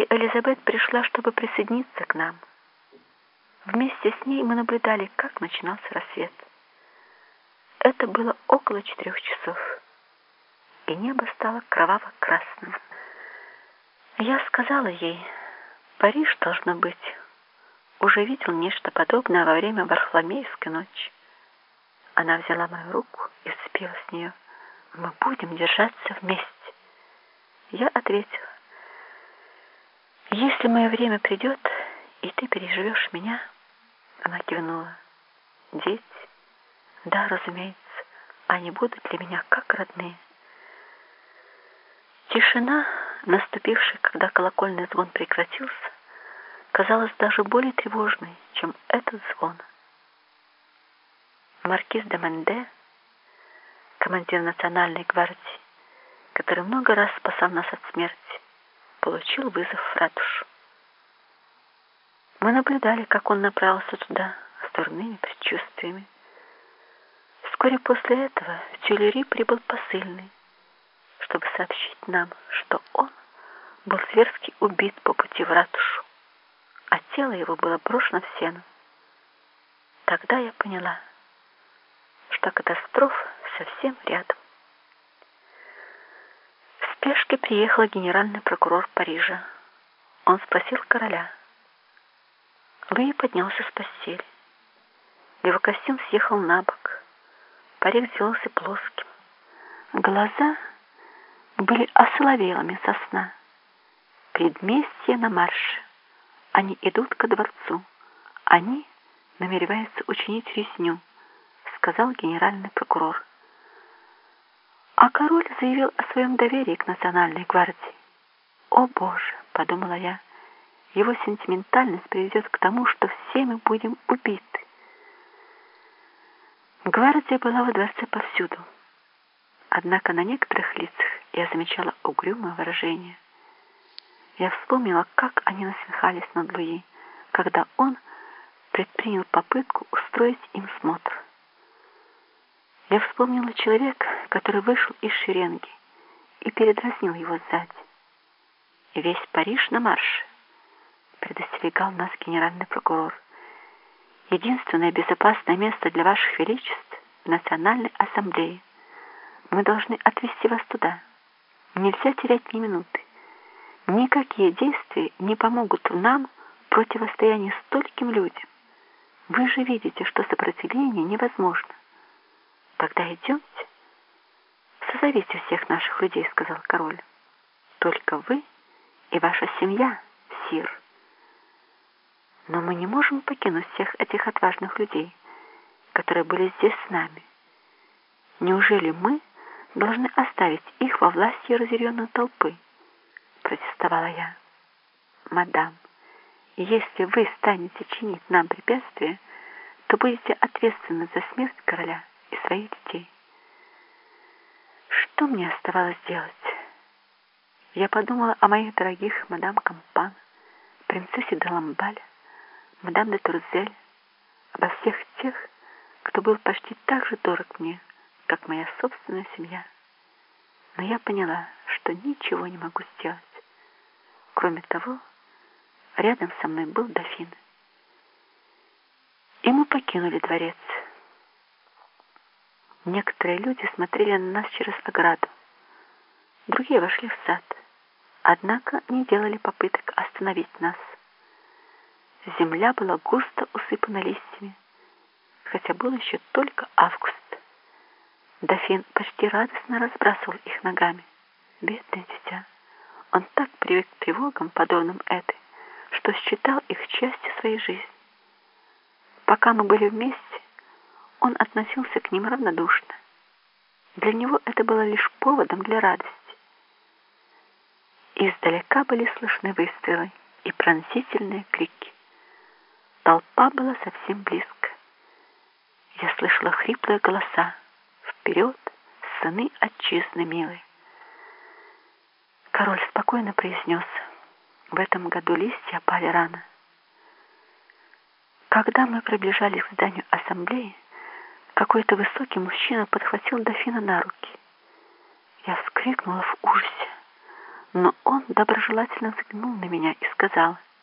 и Элизабет пришла, чтобы присоединиться к нам. Вместе с ней мы наблюдали, как начинался рассвет. Это было около четырех часов, и небо стало кроваво-красным. Я сказала ей, Париж, должно быть, уже видел нечто подобное во время Варфоломеевской ночи. Она взяла мою руку и сцепила с нее. Мы будем держаться вместе. Я ответила, если мое время придет, и ты переживешь меня, она кивнула. Дети, да, разумеется, они будут для меня как родные. Тишина, наступившая, когда колокольный звон прекратился, казалась даже более тревожной, чем этот звон. Маркиз де Менде, командир национальной гвардии, который много раз спасал нас от смерти, получил вызов в ратушу. Мы наблюдали, как он направился туда с дурными предчувствиями. Вскоре после этого в Тюлери прибыл посыльный, чтобы сообщить нам, что он был зверски убит по пути в ратушу, а тело его было брошено в сену. Тогда я поняла, что катастрофа совсем рядом. Спешке приехал генеральный прокурор Парижа. Он спросил короля. Луи поднялся с постели. Его костюм съехал на бок. Парик сделался плоским. Глаза были осоловелыми со сна. Предместье на марше. Они идут ко дворцу. Они намереваются учинить резню сказал генеральный прокурор. А король заявил о своем доверии к национальной гвардии. «О, Боже!» — подумала я. «Его сентиментальность приведет к тому, что все мы будем убиты». Гвардия была во дворце повсюду. Однако на некоторых лицах я замечала угрюмое выражение. Я вспомнила, как они насмехались над Луи, когда он предпринял попытку устроить им смотр. Я вспомнила человека, который вышел из шеренги и передразнил его сзади. Весь Париж на марше, предостерегал нас генеральный прокурор. Единственное безопасное место для ваших величеств Национальной ассамблее. Мы должны отвезти вас туда. Нельзя терять ни минуты. Никакие действия не помогут нам в противостоянии стольким людям. Вы же видите, что сопротивление невозможно. «Тогда идемте. Созовите всех наших людей», — сказал король. «Только вы и ваша семья, сир. Но мы не можем покинуть всех этих отважных людей, которые были здесь с нами. Неужели мы должны оставить их во власти разъяренной толпы?» Протестовала я. «Мадам, если вы станете чинить нам препятствия, то будете ответственны за смерть короля» и своих детей. Что мне оставалось делать? Я подумала о моих дорогих мадам Кампан, принцессе де Ламбаль, мадам де Турзель, обо всех тех, кто был почти так же дорог мне, как моя собственная семья. Но я поняла, что ничего не могу сделать. Кроме того, рядом со мной был дофин. И мы покинули дворец. Некоторые люди смотрели на нас через ограду. Другие вошли в сад. Однако не делали попыток остановить нас. Земля была густо усыпана листьями, хотя был еще только август. Дофин почти радостно разбрасывал их ногами. Бедное дитя. Он так привык к тревогам, подобным этой, что считал их частью своей жизни. Пока мы были вместе, он относился к ним равнодушно. Для него это было лишь поводом для радости. Издалека были слышны выстрелы и пронзительные крики. Толпа была совсем близко. Я слышала хриплые голоса. «Вперед, сыны отчизны милые!» Король спокойно произнес, «В этом году листья опали рано». Когда мы приближались к зданию ассамблеи, какой-то высокий мужчина подхватил дофина на руки. Я вскрикнула в ужасе. но он доброжелательно взглянул на меня и сказал —